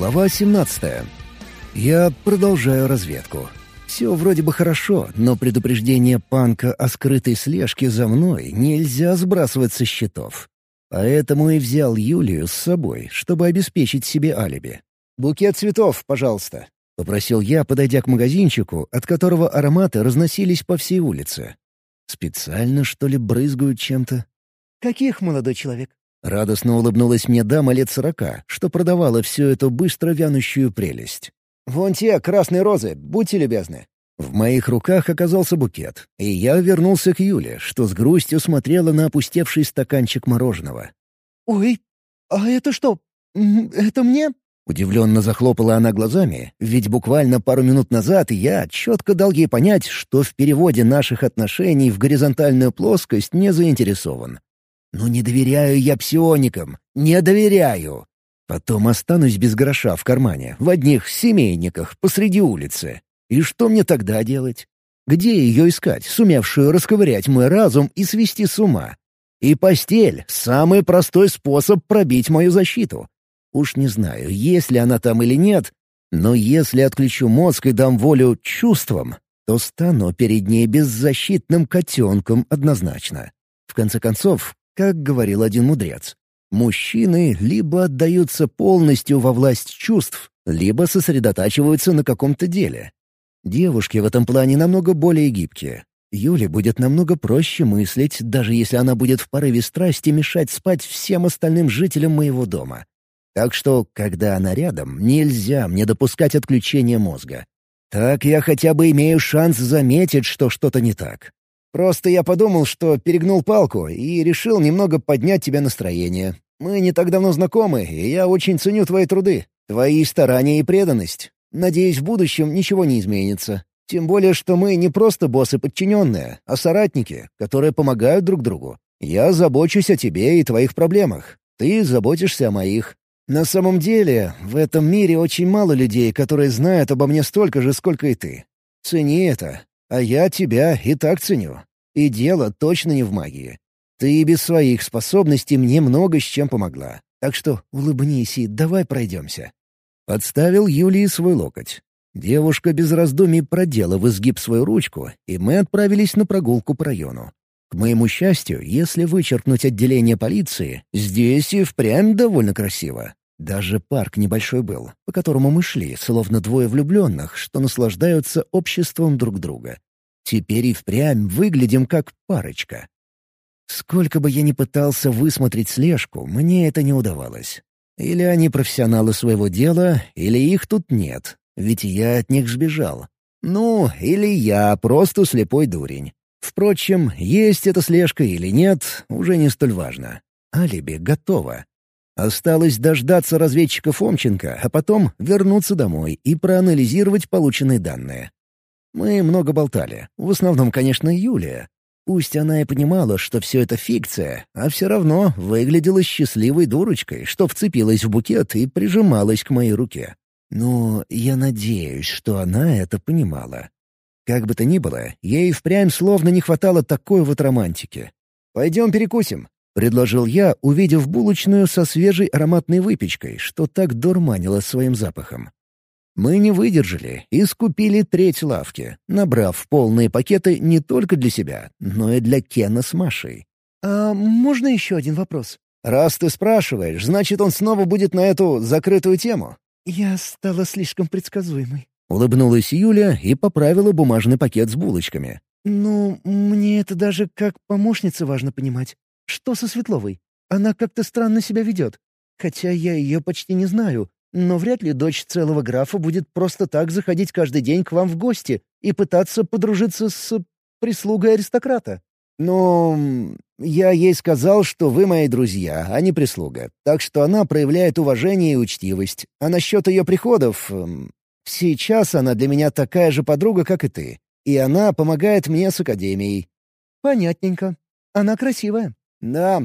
Глава 17. Я продолжаю разведку. Все вроде бы хорошо, но предупреждение панка о скрытой слежке за мной нельзя сбрасывать со счетов. Поэтому и взял Юлию с собой, чтобы обеспечить себе алиби. «Букет цветов, пожалуйста», — попросил я, подойдя к магазинчику, от которого ароматы разносились по всей улице. Специально, что ли, брызгают чем-то? «Каких, молодой человек?» Радостно улыбнулась мне дама лет сорока, что продавала всю эту быстро вянущую прелесть. «Вон те, красные розы, будьте любезны». В моих руках оказался букет, и я вернулся к Юле, что с грустью смотрела на опустевший стаканчик мороженого. «Ой, а это что? Это мне?» Удивленно захлопала она глазами, ведь буквально пару минут назад я четко дал ей понять, что в переводе наших отношений в горизонтальную плоскость не заинтересован. Ну не доверяю я псионикам, не доверяю. Потом останусь без гроша в кармане, в одних семейниках, посреди улицы. И что мне тогда делать? Где ее искать, сумевшую расковырять мой разум и свести с ума? И постель — самый простой способ пробить мою защиту. Уж не знаю, есть ли она там или нет, но если отключу мозг и дам волю чувствам, то стану перед ней беззащитным котенком однозначно. В конце концов, как говорил один мудрец. Мужчины либо отдаются полностью во власть чувств, либо сосредотачиваются на каком-то деле. Девушки в этом плане намного более гибкие. Юле будет намного проще мыслить, даже если она будет в порыве страсти мешать спать всем остальным жителям моего дома. Так что, когда она рядом, нельзя мне допускать отключения мозга. Так я хотя бы имею шанс заметить, что что-то не так. Просто я подумал, что перегнул палку и решил немного поднять тебе настроение. Мы не так давно знакомы, и я очень ценю твои труды, твои старания и преданность. Надеюсь, в будущем ничего не изменится. Тем более, что мы не просто боссы-подчиненные, а соратники, которые помогают друг другу. Я забочусь о тебе и твоих проблемах. Ты заботишься о моих. На самом деле, в этом мире очень мало людей, которые знают обо мне столько же, сколько и ты. Цени это, а я тебя и так ценю. И дело точно не в магии. Ты без своих способностей мне много с чем помогла. Так что улыбнись и давай пройдемся». Подставил Юлии свой локоть. Девушка без раздумий продела в изгиб свою ручку, и мы отправились на прогулку по району. К моему счастью, если вычеркнуть отделение полиции, здесь и впрямь довольно красиво. Даже парк небольшой был, по которому мы шли, словно двое влюбленных, что наслаждаются обществом друг друга. Теперь и впрямь выглядим как парочка. Сколько бы я ни пытался высмотреть слежку, мне это не удавалось. Или они профессионалы своего дела, или их тут нет, ведь я от них сбежал. Ну, или я просто слепой дурень. Впрочем, есть эта слежка или нет, уже не столь важно. Алиби готово. Осталось дождаться разведчика Фомченко, а потом вернуться домой и проанализировать полученные данные. Мы много болтали. В основном, конечно, Юлия. Пусть она и понимала, что все это фикция, а все равно выглядела счастливой дурочкой, что вцепилась в букет и прижималась к моей руке. Но я надеюсь, что она это понимала. Как бы то ни было, ей впрямь словно не хватало такой вот романтики. «Пойдем перекусим», — предложил я, увидев булочную со свежей ароматной выпечкой, что так дурманило своим запахом. Мы не выдержали и скупили треть лавки, набрав полные пакеты не только для себя, но и для Кена с Машей. «А можно еще один вопрос?» «Раз ты спрашиваешь, значит, он снова будет на эту закрытую тему». «Я стала слишком предсказуемой». Улыбнулась Юля и поправила бумажный пакет с булочками. «Ну, мне это даже как помощнице важно понимать. Что со Светловой? Она как-то странно себя ведет. Хотя я ее почти не знаю, но вряд ли дочь целого графа будет просто так заходить каждый день к вам в гости и пытаться подружиться с прислугой аристократа. «Ну, я ей сказал, что вы мои друзья, а не прислуга, так что она проявляет уважение и учтивость. А насчет ее приходов... Сейчас она для меня такая же подруга, как и ты, и она помогает мне с академией». «Понятненько. Она красивая». «Да».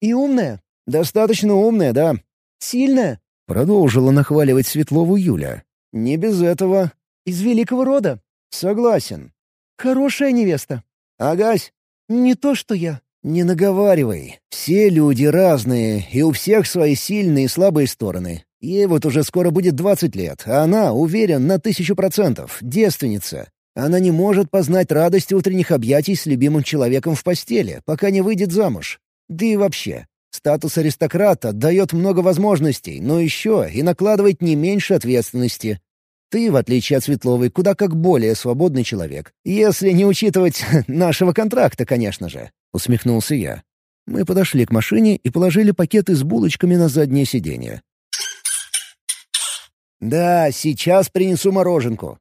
«И умная?» «Достаточно умная, да». «Сильная?» — продолжила нахваливать Светлову Юля. «Не без этого». «Из великого рода?» «Согласен». «Хорошая невеста». «Агась?» «Не то, что я». «Не наговаривай. Все люди разные, и у всех свои сильные и слабые стороны. Ей вот уже скоро будет 20 лет, а она, уверен, на тысячу процентов, девственница. Она не может познать радость утренних объятий с любимым человеком в постели, пока не выйдет замуж. Да и вообще, статус аристократа дает много возможностей, но еще и накладывает не меньше ответственности. Ты, в отличие от Светловой, куда как более свободный человек. Если не учитывать нашего контракта, конечно же», — усмехнулся я. Мы подошли к машине и положили пакеты с булочками на заднее сиденье. «Да, сейчас принесу мороженку».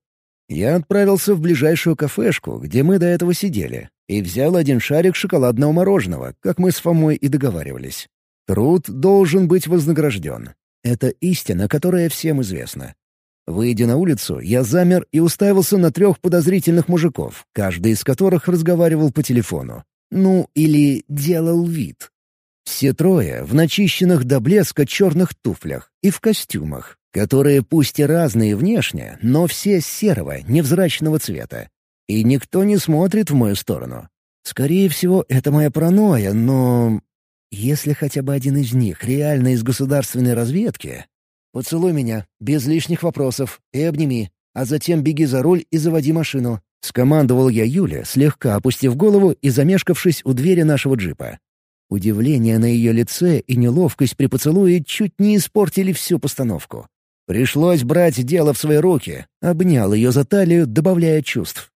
Я отправился в ближайшую кафешку, где мы до этого сидели, и взял один шарик шоколадного мороженого, как мы с Фомой и договаривались. Труд должен быть вознагражден. Это истина, которая всем известна. Выйдя на улицу, я замер и уставился на трех подозрительных мужиков, каждый из которых разговаривал по телефону. Ну, или делал вид. Все трое в начищенных до блеска черных туфлях и в костюмах, которые пусть и разные внешне, но все серого, невзрачного цвета. И никто не смотрит в мою сторону. Скорее всего, это моя паранойя, но... Если хотя бы один из них реально из государственной разведки... Поцелуй меня, без лишних вопросов, и обними, а затем беги за руль и заводи машину. Скомандовал я Юле, слегка опустив голову и замешкавшись у двери нашего джипа. Удивление на ее лице и неловкость при поцелуе чуть не испортили всю постановку. Пришлось брать дело в свои руки, обнял ее за талию, добавляя чувств.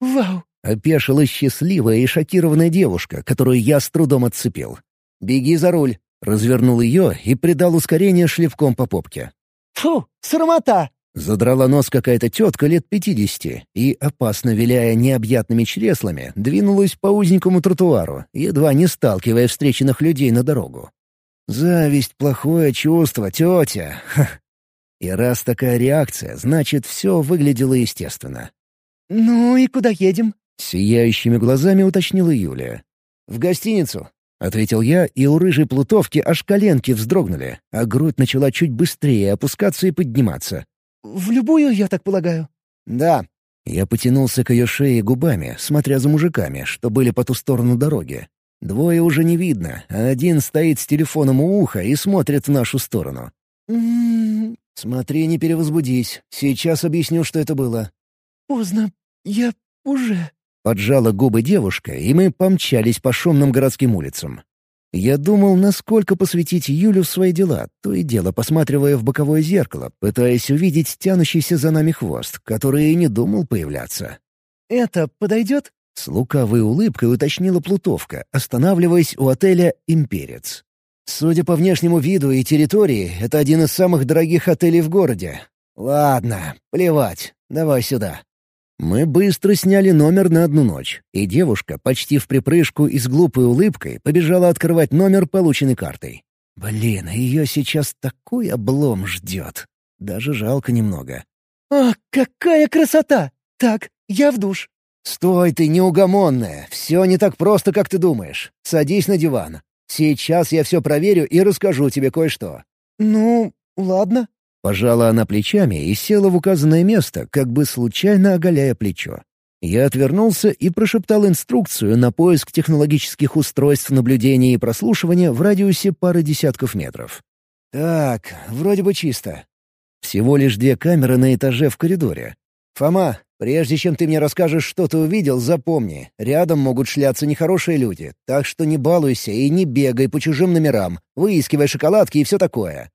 «Вау!» — опешила счастливая и шокированная девушка, которую я с трудом отцепил. «Беги за руль!» — развернул ее и придал ускорение шлепком по попке. «Фу, срамота!» Задрала нос какая-то тетка лет пятидесяти и, опасно виляя необъятными чреслами, двинулась по узенькому тротуару, едва не сталкивая встреченных людей на дорогу. «Зависть — плохое чувство, тетя!» Ха. И раз такая реакция, значит, все выглядело естественно. «Ну и куда едем?» — сияющими глазами уточнила Юлия. «В гостиницу», — ответил я, и у рыжей плутовки аж коленки вздрогнули, а грудь начала чуть быстрее опускаться и подниматься. «В любую, я так полагаю?» «Да». Я потянулся к ее шее губами, смотря за мужиками, что были по ту сторону дороги. Двое уже не видно, а один стоит с телефоном у уха и смотрит в нашу сторону. «Смотри, не перевозбудись. Сейчас объясню, что это было». «Поздно. Я уже...» Поджала губы девушка, и мы помчались по шумным городским улицам. Я думал, насколько посвятить Юлю в свои дела, то и дело посматривая в боковое зеркало, пытаясь увидеть тянущийся за нами хвост, который и не думал появляться. «Это подойдет?» — с лукавой улыбкой уточнила Плутовка, останавливаясь у отеля «Имперец». «Судя по внешнему виду и территории, это один из самых дорогих отелей в городе. Ладно, плевать, давай сюда». Мы быстро сняли номер на одну ночь, и девушка, почти в припрыжку и с глупой улыбкой, побежала открывать номер, полученной картой. Блин, ее сейчас такой облом ждет. Даже жалко немного. «А, какая красота! Так, я в душ». «Стой ты, неугомонная! Все не так просто, как ты думаешь. Садись на диван. Сейчас я все проверю и расскажу тебе кое-что». «Ну, ладно». Пожала она плечами и села в указанное место, как бы случайно оголяя плечо. Я отвернулся и прошептал инструкцию на поиск технологических устройств наблюдения и прослушивания в радиусе пары десятков метров. «Так, вроде бы чисто. Всего лишь две камеры на этаже в коридоре. Фома, прежде чем ты мне расскажешь, что ты увидел, запомни, рядом могут шляться нехорошие люди, так что не балуйся и не бегай по чужим номерам, выискивай шоколадки и все такое.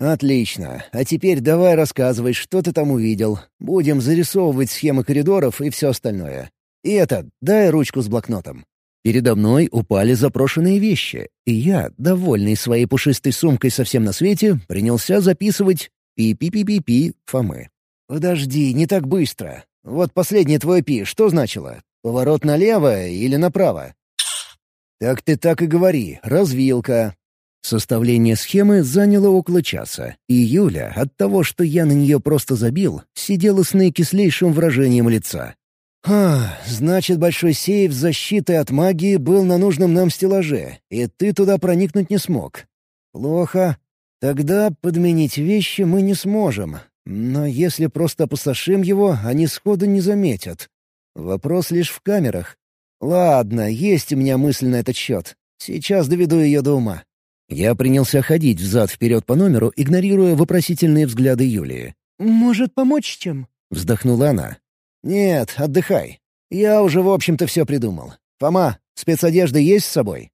«Отлично. А теперь давай рассказывай, что ты там увидел. Будем зарисовывать схемы коридоров и все остальное. И это, дай ручку с блокнотом». Передо мной упали запрошенные вещи, и я, довольный своей пушистой сумкой со всем на свете, принялся записывать «пи-пи-пи-пи-пи» Фомы. «Подожди, не так быстро. Вот последнее твое «пи» что значило? Поворот налево или направо?» «Так ты так и говори. Развилка. Составление схемы заняло около часа, и Юля, от того, что я на нее просто забил, сидела с наикислейшим выражением лица. «А, значит, большой сейф с от магии был на нужном нам стеллаже, и ты туда проникнуть не смог. Плохо. Тогда подменить вещи мы не сможем. Но если просто опустошим его, они сходу не заметят. Вопрос лишь в камерах. Ладно, есть у меня мысль на этот счет. Сейчас доведу ее до ума. Я принялся ходить взад-вперед по номеру, игнорируя вопросительные взгляды Юлии. «Может, помочь чем?» — вздохнула она. «Нет, отдыхай. Я уже, в общем-то, все придумал. Фома, спецодежда есть с собой?»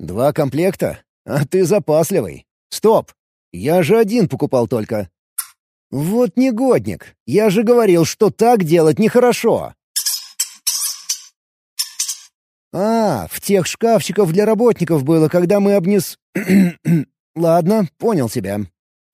«Два комплекта? А ты запасливый. Стоп! Я же один покупал только». «Вот негодник! Я же говорил, что так делать нехорошо!» «А, в тех шкафчиков для работников было, когда мы обнес...» «Ладно, понял тебя».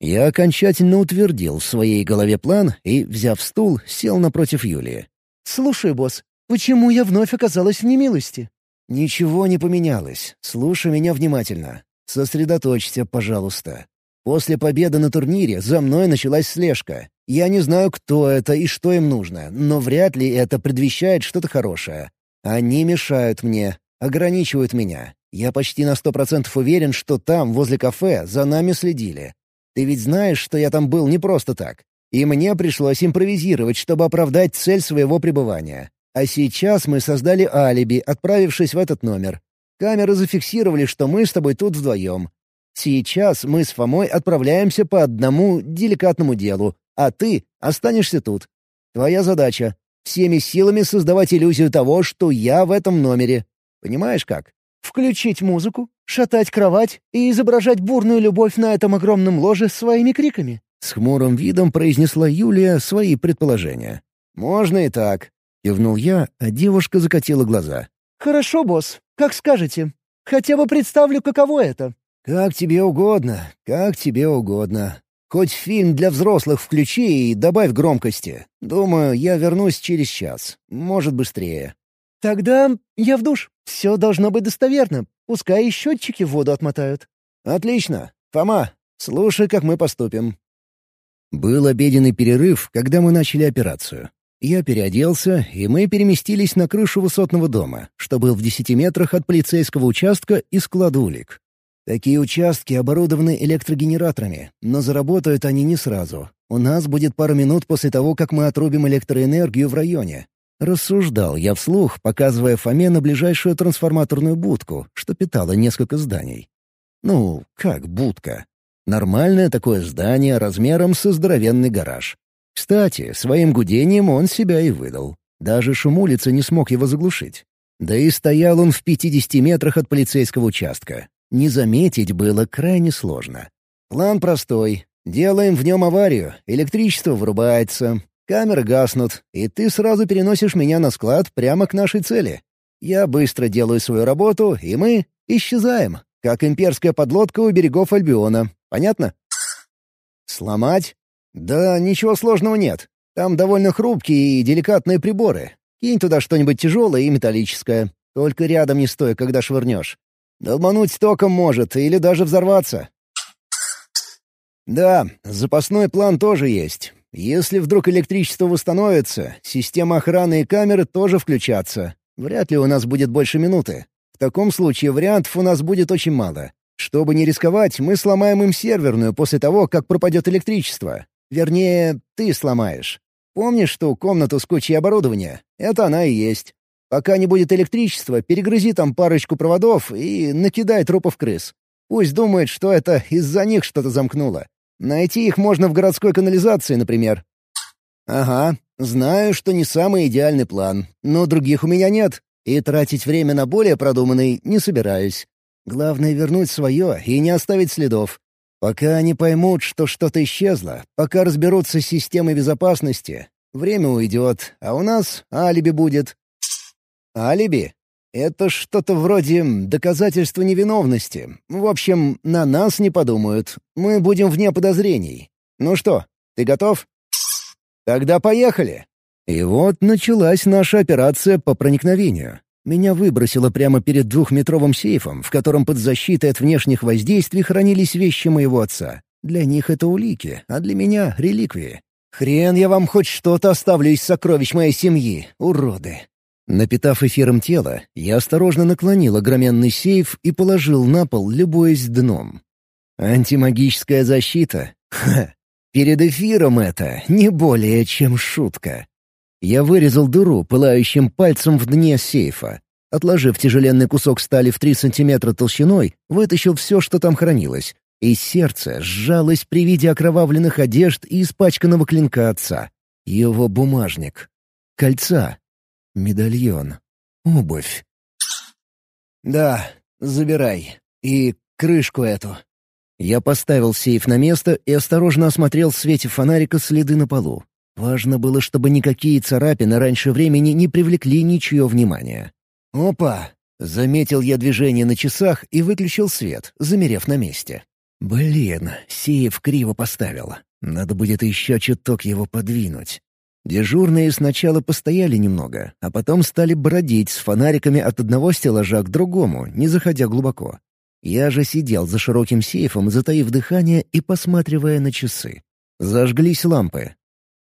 Я окончательно утвердил в своей голове план и, взяв стул, сел напротив Юлии. «Слушай, босс, почему я вновь оказалась в немилости?» «Ничего не поменялось. Слушай меня внимательно. Сосредоточься, пожалуйста. После победы на турнире за мной началась слежка. Я не знаю, кто это и что им нужно, но вряд ли это предвещает что-то хорошее. Они мешают мне, ограничивают меня. Я почти на сто процентов уверен, что там, возле кафе, за нами следили. Ты ведь знаешь, что я там был не просто так. И мне пришлось импровизировать, чтобы оправдать цель своего пребывания. А сейчас мы создали алиби, отправившись в этот номер. Камеры зафиксировали, что мы с тобой тут вдвоем. Сейчас мы с Фомой отправляемся по одному деликатному делу, а ты останешься тут. Твоя задача Всеми силами создавать иллюзию того, что я в этом номере. Понимаешь как? Включить музыку, шатать кровать и изображать бурную любовь на этом огромном ложе своими криками. С хмурым видом произнесла Юлия свои предположения. «Можно и так», — кивнул я, а девушка закатила глаза. «Хорошо, босс, как скажете. Хотя бы представлю, каково это». «Как тебе угодно, как тебе угодно. Хоть фильм для взрослых включи и добавь громкости. Думаю, я вернусь через час. Может, быстрее». «Тогда я в душ. Все должно быть достоверно. Пускай и счетчики в воду отмотают». «Отлично. Фома, слушай, как мы поступим». Был обеденный перерыв, когда мы начали операцию. Я переоделся, и мы переместились на крышу высотного дома, что был в десяти метрах от полицейского участка и склада улик. Такие участки оборудованы электрогенераторами, но заработают они не сразу. У нас будет пару минут после того, как мы отрубим электроэнергию в районе. Рассуждал я вслух, показывая Фоме на ближайшую трансформаторную будку, что питала несколько зданий. Ну, как будка? Нормальное такое здание размером со здоровенный гараж. Кстати, своим гудением он себя и выдал. Даже шум улицы не смог его заглушить. Да и стоял он в 50 метрах от полицейского участка. Не заметить было крайне сложно. План простой. Делаем в нем аварию, электричество вырубается, камеры гаснут, и ты сразу переносишь меня на склад прямо к нашей цели. Я быстро делаю свою работу, и мы исчезаем, как имперская подлодка у берегов Альбиона. Понятно? Сломать? Да ничего сложного нет. Там довольно хрупкие и деликатные приборы. Кинь туда что-нибудь тяжелое и металлическое. Только рядом не стой, когда швырнешь. Долбануть током может или даже взорваться. Да, запасной план тоже есть. Если вдруг электричество восстановится, система охраны и камеры тоже включатся. Вряд ли у нас будет больше минуты. В таком случае вариантов у нас будет очень мало. Чтобы не рисковать, мы сломаем им серверную после того, как пропадет электричество. Вернее, ты сломаешь. Помнишь ту комнату с кучей оборудования? Это она и есть. Пока не будет электричества, перегрызи там парочку проводов и накидай трупов крыс. Пусть думают, что это из-за них что-то замкнуло. Найти их можно в городской канализации, например. Ага, знаю, что не самый идеальный план, но других у меня нет, и тратить время на более продуманный не собираюсь. Главное — вернуть свое и не оставить следов. Пока они поймут, что что-то исчезло, пока разберутся с системой безопасности, время уйдет, а у нас алиби будет. Алиби? Это что-то вроде доказательства невиновности. В общем, на нас не подумают. Мы будем вне подозрений. Ну что, ты готов? Тогда поехали. И вот началась наша операция по проникновению. Меня выбросило прямо перед двухметровым сейфом, в котором под защитой от внешних воздействий хранились вещи моего отца. Для них это улики, а для меня — реликвии. Хрен я вам хоть что-то оставлю из сокровищ моей семьи, уроды. Напитав эфиром тело, я осторожно наклонил огроменный сейф и положил на пол, любуясь дном. Антимагическая защита? Ха! Перед эфиром это не более чем шутка. Я вырезал дыру пылающим пальцем в дне сейфа. Отложив тяжеленный кусок стали в три сантиметра толщиной, вытащил все, что там хранилось. И сердце сжалось при виде окровавленных одежд и испачканного клинка отца. Его бумажник. Кольца. Медальон. Обувь. «Да, забирай. И крышку эту». Я поставил сейф на место и осторожно осмотрел в свете фонарика следы на полу. Важно было, чтобы никакие царапины раньше времени не привлекли ничье внимания. «Опа!» — заметил я движение на часах и выключил свет, замерев на месте. «Блин, сейф криво поставил. Надо будет еще чуток его подвинуть». Дежурные сначала постояли немного, а потом стали бродить с фонариками от одного стеллажа к другому, не заходя глубоко. Я же сидел за широким сейфом, затаив дыхание и посматривая на часы. Зажглись лампы.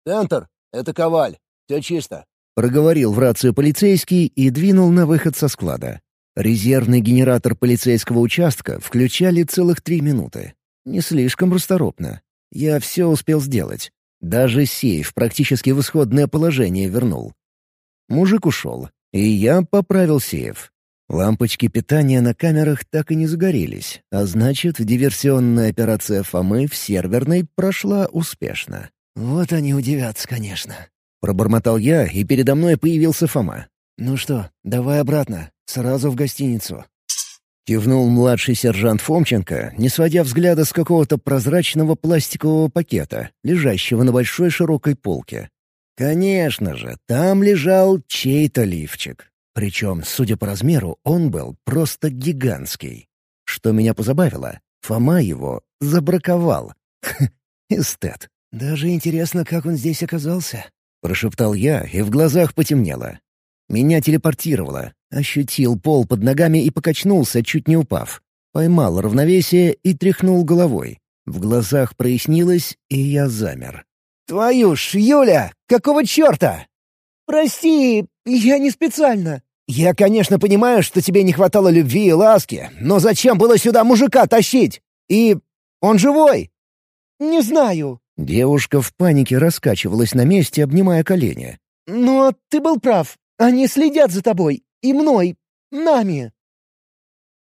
«Центр, это Коваль. Все чисто», — проговорил в рацию полицейский и двинул на выход со склада. Резервный генератор полицейского участка включали целых три минуты. Не слишком расторопно. Я все успел сделать. Даже сейф практически в исходное положение вернул. Мужик ушел, и я поправил сейф. Лампочки питания на камерах так и не загорелись, а значит, диверсионная операция Фомы в серверной прошла успешно. «Вот они удивятся, конечно», — пробормотал я, и передо мной появился Фома. «Ну что, давай обратно, сразу в гостиницу». Кивнул младший сержант Фомченко, не сводя взгляда с какого-то прозрачного пластикового пакета, лежащего на большой широкой полке. Конечно же, там лежал чей-то лифчик. Причем, судя по размеру, он был просто гигантский. Что меня позабавило, Фома его забраковал. Эстет. «Даже интересно, как он здесь оказался», — прошептал я, и в глазах потемнело. Меня телепортировало. Ощутил пол под ногами и покачнулся, чуть не упав. Поймал равновесие и тряхнул головой. В глазах прояснилось, и я замер. «Твою ж, Юля! Какого черта?» «Прости, я не специально». «Я, конечно, понимаю, что тебе не хватало любви и ласки, но зачем было сюда мужика тащить? И он живой?» «Не знаю». Девушка в панике раскачивалась на месте, обнимая колени. «Но ты был прав. Они следят за тобой. И мной. Нами».